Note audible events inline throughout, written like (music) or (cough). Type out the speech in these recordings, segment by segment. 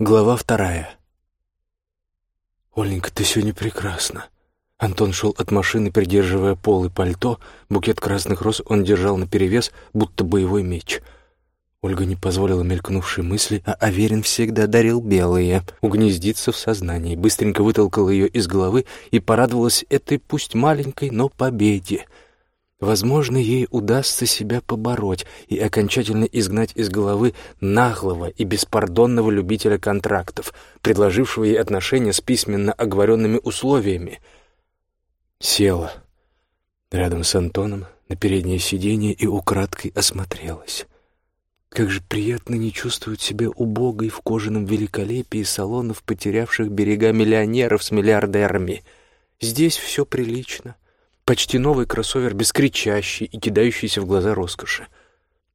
Глава вторая. «Оленька, ты сегодня прекрасна». Антон шел от машины, придерживая пол и пальто. Букет красных роз он держал наперевес, будто боевой меч. Ольга не позволила мелькнувшей мысли, а Аверин всегда дарил белые. Угнездиться в сознании. Быстренько вытолкала ее из головы и порадовалась этой, пусть маленькой, но победе — Возможно, ей удастся себя побороть и окончательно изгнать из головы наглого и беспардонного любителя контрактов, предложившего ей отношения с письменно оговоренными условиями. Села рядом с Антоном на переднее сиденье и украдкой осмотрелась. Как же приятно не чувствовать себя убогой в кожаном великолепии салонов, потерявших берега миллионеров с миллиардерами. Здесь все прилично. Почти новый кроссовер, без кричащий и кидающийся в глаза роскоши.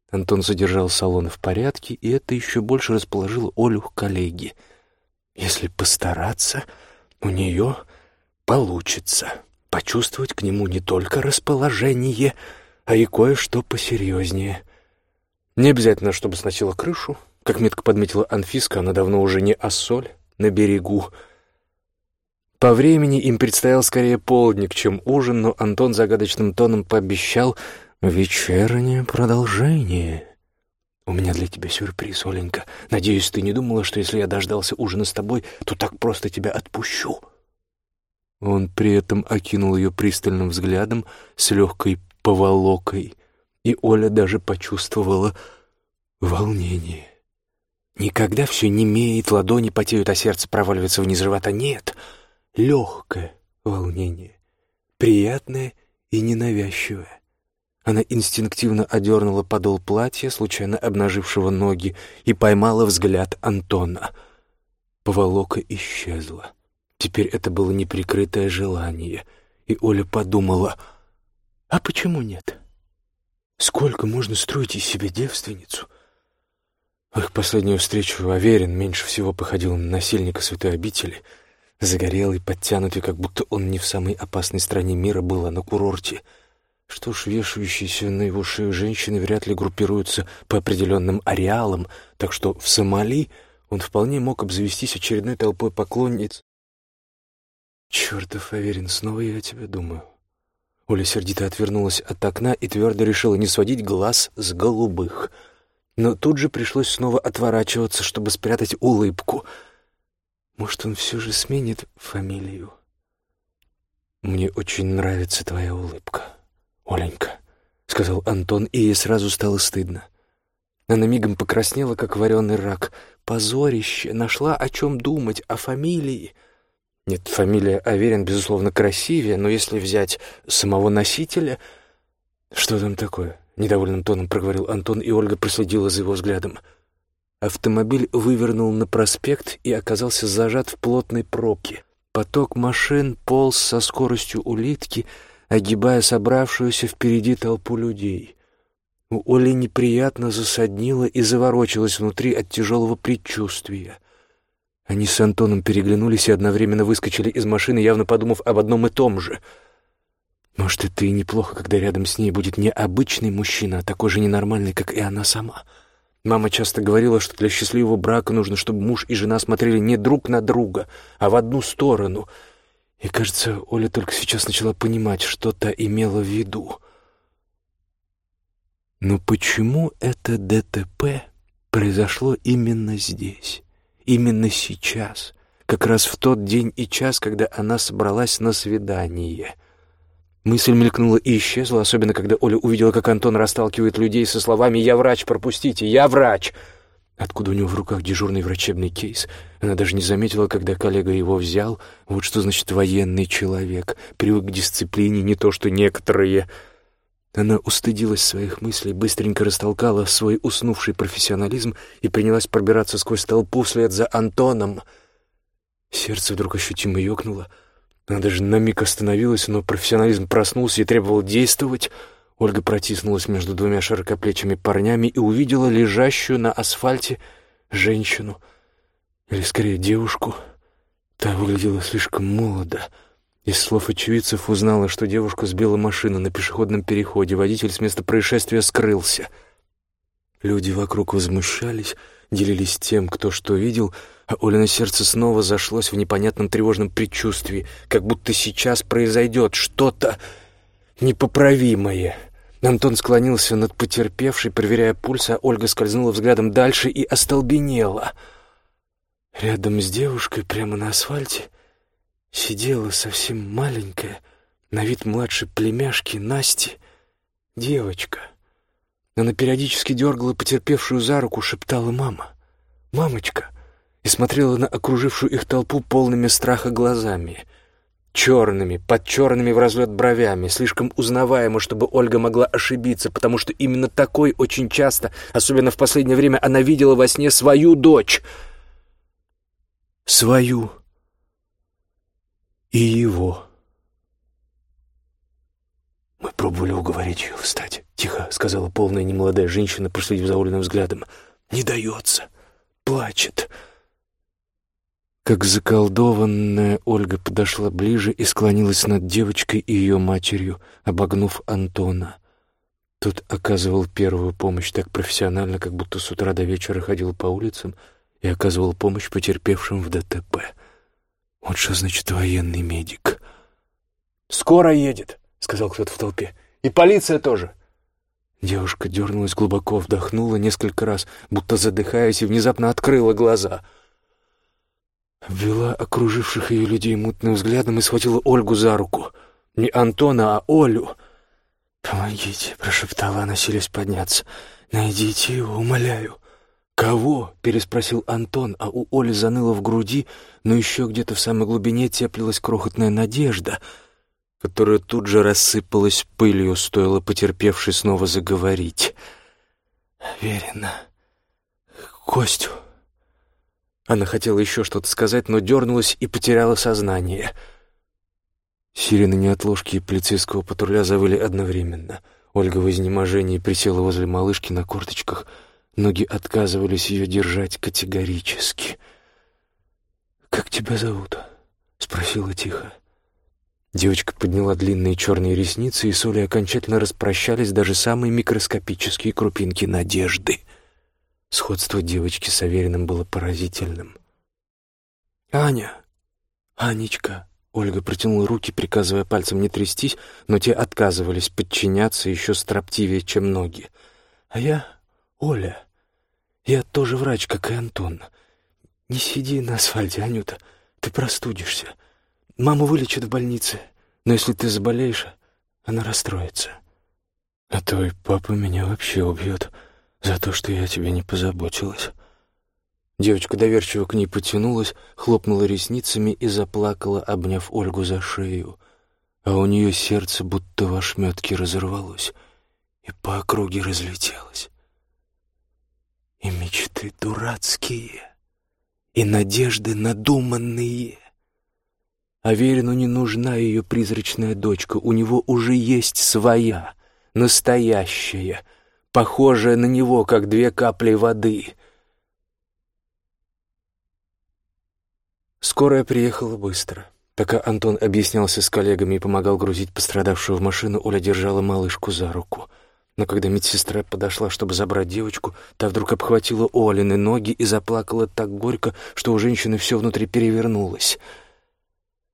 Антон задержал салон в порядке, и это еще больше расположило Олю к коллеге. Если постараться, у нее получится почувствовать к нему не только расположение, а и кое-что посерьезнее. Не обязательно, чтобы сносила крышу. Как метко подметила Анфиска, она давно уже не соль на берегу, по времени им предстоял скорее полдник, чем ужин, но Антон загадочным тоном пообещал «вечернее продолжение». «У меня для тебя сюрприз, Оленька. Надеюсь, ты не думала, что если я дождался ужина с тобой, то так просто тебя отпущу?» Он при этом окинул ее пристальным взглядом с легкой поволокой, и Оля даже почувствовала волнение. Никогда все не имеет, ладони потеют, а сердце проваливается вниз живота. Нет — легкое волнение, приятное и ненавязчивое. Она инстинктивно одернула подол платья, случайно обнажившего ноги, и поймала взгляд Антона. Поволока исчезла. Теперь это было неприкрытое желание, и Оля подумала, а почему нет? Сколько можно строить из себя девственницу? В их последнюю встречу Аверин меньше всего походил на насильника святой обители — Загорелый, подтянутый, как будто он не в самой опасной стране мира был, а на курорте. Что ж, вешающиеся на его шею женщины вряд ли группируются по определенным ареалам, так что в Сомали он вполне мог обзавестись очередной толпой поклонниц. «Чертов, Аверин, снова я о тебе думаю». Оля сердито отвернулась от окна и твердо решила не сводить глаз с голубых. Но тут же пришлось снова отворачиваться, чтобы спрятать улыбку — может, он все же сменит фамилию? Мне очень нравится твоя улыбка, Оленька, сказал Антон, и ей сразу стало стыдно. Она мигом покраснела, как вареный рак. Позорище, нашла о чем думать, о фамилии. Нет, фамилия Аверин, безусловно, красивее, но если взять самого носителя... Что там такое? Недовольным тоном проговорил Антон, и Ольга проследила за его взглядом. — Автомобиль вывернул на проспект и оказался зажат в плотной пробке. Поток машин полз со скоростью улитки, огибая собравшуюся впереди толпу людей. У Оли неприятно засаднило и заворочилось внутри от тяжелого предчувствия. Они с Антоном переглянулись и одновременно выскочили из машины, явно подумав об одном и том же. Может, это и неплохо, когда рядом с ней будет не обычный мужчина, а такой же ненормальный, как и она сама — Мама часто говорила, что для счастливого брака нужно, чтобы муж и жена смотрели не друг на друга, а в одну сторону. И, кажется, Оля только сейчас начала понимать, что та имела в виду. Но почему это ДТП произошло именно здесь, именно сейчас, как раз в тот день и час, когда она собралась на свидание — Мысль мелькнула и исчезла, особенно когда Оля увидела, как Антон расталкивает людей со словами «Я врач, пропустите! Я врач!» Откуда у него в руках дежурный врачебный кейс? Она даже не заметила, когда коллега его взял. Вот что значит военный человек. Привык к дисциплине, не то что некоторые. Она устыдилась своих мыслей, быстренько растолкала свой уснувший профессионализм и принялась пробираться сквозь толпу вслед за Антоном. Сердце вдруг ощутимо ёкнуло — она даже на миг остановилась, но профессионализм проснулся и требовал действовать. Ольга протиснулась между двумя широкоплечими парнями и увидела лежащую на асфальте женщину, или скорее девушку. Та выглядела слишком молодо. Из слов очевидцев узнала, что девушку сбила машина на пешеходном переходе. Водитель с места происшествия скрылся. Люди вокруг возмущались, делились тем, кто что видел, а Олина сердце снова зашлось в непонятном тревожном предчувствии, как будто сейчас произойдет что-то непоправимое. Антон склонился над потерпевшей, проверяя пульс, а Ольга скользнула взглядом дальше и остолбенела. Рядом с девушкой, прямо на асфальте, сидела совсем маленькая, на вид младше племяшки Насти, девочка. Она периодически дергала потерпевшую за руку, шептала «мама, мамочка» и смотрела на окружившую их толпу полными страха глазами — черными, под черными в разлет бровями, слишком узнаваемо, чтобы Ольга могла ошибиться, потому что именно такой очень часто, особенно в последнее время, она видела во сне свою дочь. Свою. И его. «Мы пробовали уговорить ее встать», — тихо сказала полная немолодая женщина, проследив за Олиным взглядом. «Не дается. Плачет». Как заколдованная, Ольга подошла ближе и склонилась над девочкой и ее матерью, обогнув Антона. Тот оказывал первую помощь так профессионально, как будто с утра до вечера ходил по улицам и оказывал помощь потерпевшим в ДТП. Вот что значит военный медик. «Скоро едет», — сказал кто-то в толпе. «И полиция тоже». Девушка дернулась, глубоко вдохнула несколько раз, будто задыхаясь, и внезапно открыла глаза — Ввела окруживших ее людей мутным взглядом и схватила Ольгу за руку. Не Антона, а Олю. «Помогите», — прошептала она, силясь подняться. «Найдите его, умоляю». «Кого?» — переспросил Антон, а у Оли заныло в груди, но еще где-то в самой глубине теплилась крохотная надежда, которая тут же рассыпалась пылью, стоило потерпевшей снова заговорить. «Верено. Костю». Она хотела еще что-то сказать, но дернулась и потеряла сознание. Сирены неотложки и полицейского патруля завыли одновременно. Ольга в изнеможении присела возле малышки на корточках. Ноги отказывались ее держать категорически. «Как тебя зовут?» — спросила тихо. Девочка подняла длинные черные ресницы, и с Олей окончательно распрощались даже самые микроскопические крупинки надежды — Сходство девочки с Авериным было поразительным. «Аня! Анечка!» Ольга протянула руки, приказывая пальцем не трястись, но те отказывались подчиняться еще строптивее, чем ноги. «А я Оля. Я тоже врач, как и Антон. Не сиди на асфальте, Анюта, ты простудишься. Маму вылечат в больнице, но если ты заболеешь, она расстроится. А твой папа меня вообще убьет» за то, что я тебе не позаботилась». Девочка доверчиво к ней потянулась, хлопнула ресницами и заплакала, обняв Ольгу за шею. А у нее сердце будто в ошметке разорвалось и по округе разлетелось. И мечты дурацкие, и надежды надуманные. Аверину не нужна ее призрачная дочка, у него уже есть своя, настоящая — похожая на него, как две капли воды. Скорая приехала быстро. Пока Антон объяснялся с коллегами и помогал грузить пострадавшую в машину, Оля держала малышку за руку. Но когда медсестра подошла, чтобы забрать девочку, та вдруг обхватила Олины ноги и заплакала так горько, что у женщины все внутри перевернулось.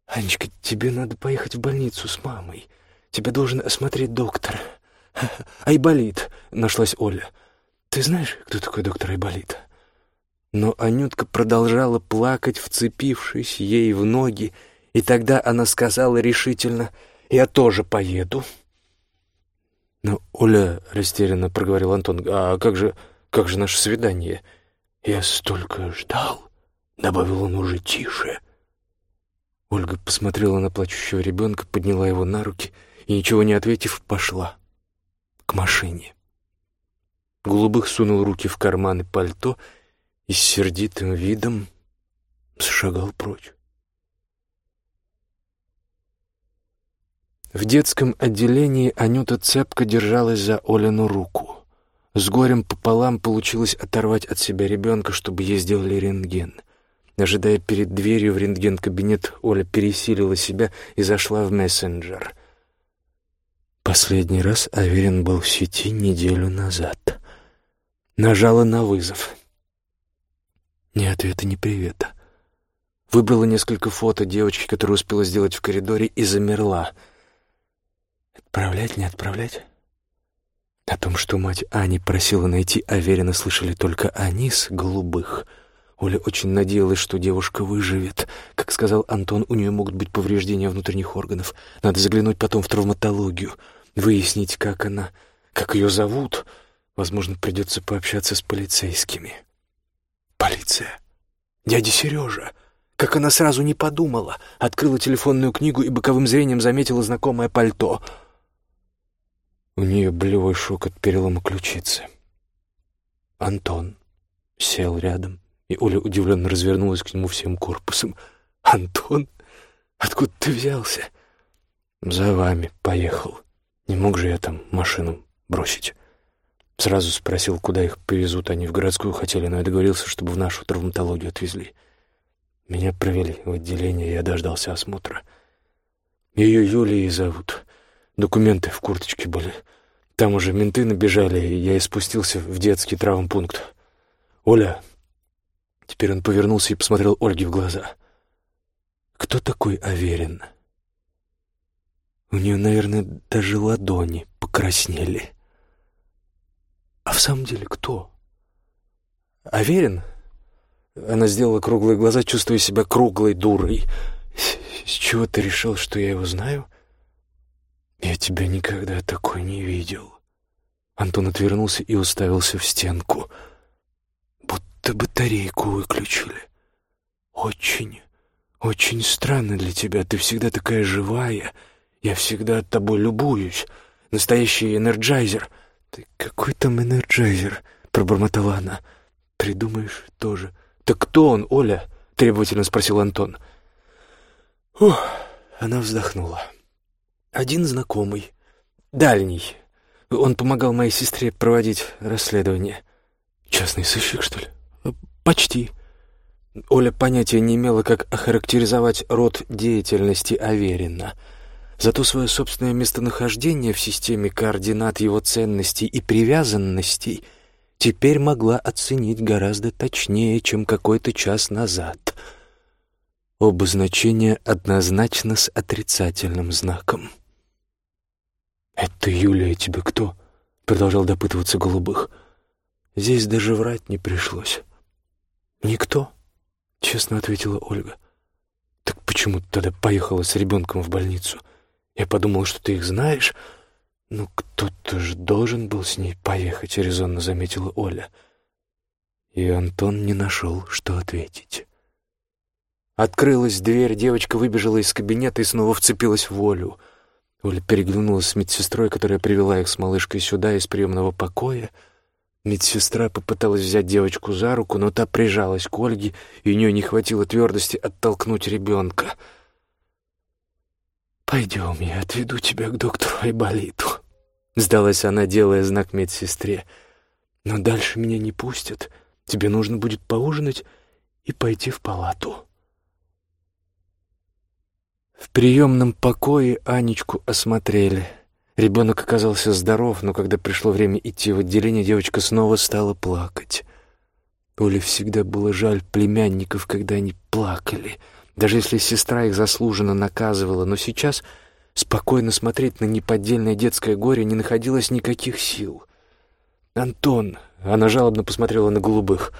«Анечка, тебе надо поехать в больницу с мамой. Тебя должен осмотреть доктор». (laughs) «Айболит», — нашлась Оля. «Ты знаешь, кто такой доктор Айболит?» Но Анютка продолжала плакать, вцепившись ей в ноги, и тогда она сказала решительно, «Я тоже поеду». «Но, Оля, — растерянно проговорил Антон, — а как же, как же наше свидание?» «Я столько ждал», — добавил он уже тише. Ольга посмотрела на плачущего ребенка, подняла его на руки и, ничего не ответив, пошла к машине. Голубых сунул руки в карманы пальто и с сердитым видом зашагал прочь. В детском отделении Анюта цепко держалась за Олину руку. С горем пополам получилось оторвать от себя ребенка, чтобы ей сделали рентген. Ожидая перед дверью в рентген-кабинет, Оля пересилила себя и зашла в мессенджер — Последний раз Аверин был в сети неделю назад. Нажала на вызов. Ни ответа, ни привета. Выбрала несколько фото девочки, которую успела сделать в коридоре, и замерла. Отправлять, не отправлять? О том, что мать Ани просила найти Аверина, слышали только они с голубых. Оля очень надеялась, что девушка выживет. Как сказал Антон, у нее могут быть повреждения внутренних органов. Надо заглянуть потом в травматологию, выяснить, как она, как ее зовут. Возможно, придется пообщаться с полицейскими. Полиция. Дядя Сережа. Как она сразу не подумала. Открыла телефонную книгу и боковым зрением заметила знакомое пальто — у нее болевой шок от перелома ключицы. Антон сел рядом, и Оля удивленно развернулась к нему всем корпусом. «Антон? Откуда ты взялся?» «За вами поехал. Не мог же я там машину бросить?» Сразу спросил, куда их повезут. Они в городскую хотели, но я договорился, чтобы в нашу травматологию отвезли. Меня провели в отделение, я дождался осмотра. Ее Юлией зовут. Документы в курточке были. Там уже менты набежали, и я спустился в детский травмпункт. «Оля...» Теперь он повернулся и посмотрел Ольге в глаза. «Кто такой Аверин?» У нее, наверное, даже ладони покраснели. «А в самом деле кто?» «Аверин?» Она сделала круглые глаза, чувствуя себя круглой дурой. «С чего ты решил, что я его знаю?» «Я тебя никогда такой не видел». Антон отвернулся и уставился в стенку. «Будто батарейку выключили. Очень, очень странно для тебя. Ты всегда такая живая. Я всегда вот тобой любуюсь. Настоящий энерджайзер». «Ты какой там энерджайзер?» — пробормотала она. «Придумаешь тоже». «Так кто он, Оля?» — требовательно спросил Антон. Ух, она вздохнула. Один знакомый. Дальний. Он помогал моей сестре проводить расследование. Частный сыщик, что ли? Почти. Оля понятия не имела, как охарактеризовать род деятельности Аверина. Зато свое собственное местонахождение в системе координат его ценностей и привязанностей теперь могла оценить гораздо точнее, чем какой-то час назад. Оба значения однозначно с отрицательным знаком. «Это Юлия тебе кто?» — продолжал допытываться Голубых. «Здесь даже врать не пришлось». «Никто», — честно ответила Ольга. «Так почему ты тогда поехала с ребенком в больницу? Я подумал, что ты их знаешь». «Ну, кто-то же должен был с ней поехать», — резонно заметила Оля. И Антон не нашел, что ответить. Открылась дверь, девочка выбежала из кабинета и снова вцепилась в Олю — Оля переглянулась с медсестрой, которая привела их с малышкой сюда из приемного покоя. Медсестра попыталась взять девочку за руку, но та прижалась к Ольге, и у нее не хватило твердости оттолкнуть ребенка. «Пойдем, я отведу тебя к доктору Айболиту», — сдалась она, делая знак медсестре. «Но дальше меня не пустят. Тебе нужно будет поужинать и пойти в палату». В приемном покое Анечку осмотрели. Ребенок оказался здоров, но когда пришло время идти в отделение, девочка снова стала плакать. Оле всегда было жаль племянников, когда они плакали, даже если сестра их заслуженно наказывала, но сейчас спокойно смотреть на неподдельное детское горе не находилось никаких сил. «Антон!» — она жалобно посмотрела на голубых.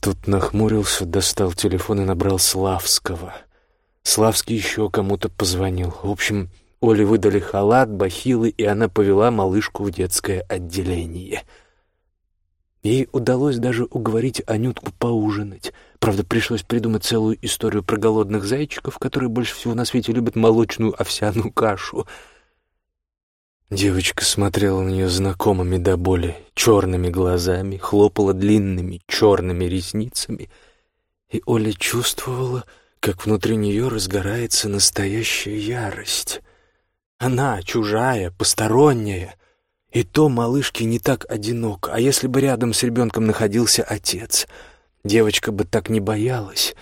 Тут нахмурился, достал телефон и набрал Славского — Славский еще кому-то позвонил. В общем, Оле выдали халат, бахилы, и она повела малышку в детское отделение. Ей удалось даже уговорить Анютку поужинать. Правда, пришлось придумать целую историю про голодных зайчиков, которые больше всего на свете любят молочную овсяную кашу. Девочка смотрела на нее знакомыми до боли черными глазами, хлопала длинными черными ресницами, и Оля чувствовала, как внутри нее разгорается настоящая ярость. Она чужая, посторонняя. И то малышке не так одиноко. А если бы рядом с ребенком находился отец, девочка бы так не боялась.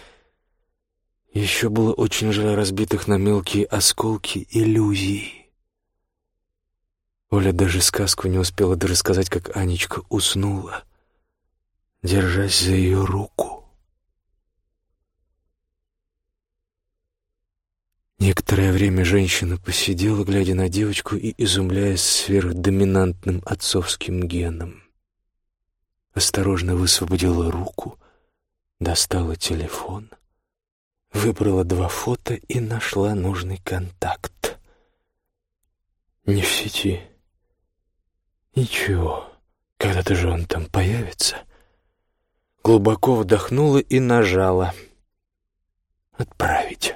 Еще было очень жаль разбитых на мелкие осколки иллюзий. Оля даже сказку не успела дорассказать, как Анечка уснула, держась за ее руку. Некоторое время женщина посидела, глядя на девочку и изумляясь сверхдоминантным отцовским геном. Осторожно высвободила руку, достала телефон, выбрала два фото и нашла нужный контакт. Не в сети. Ничего, когда-то же он там появится. Глубоко вдохнула и нажала «Отправить».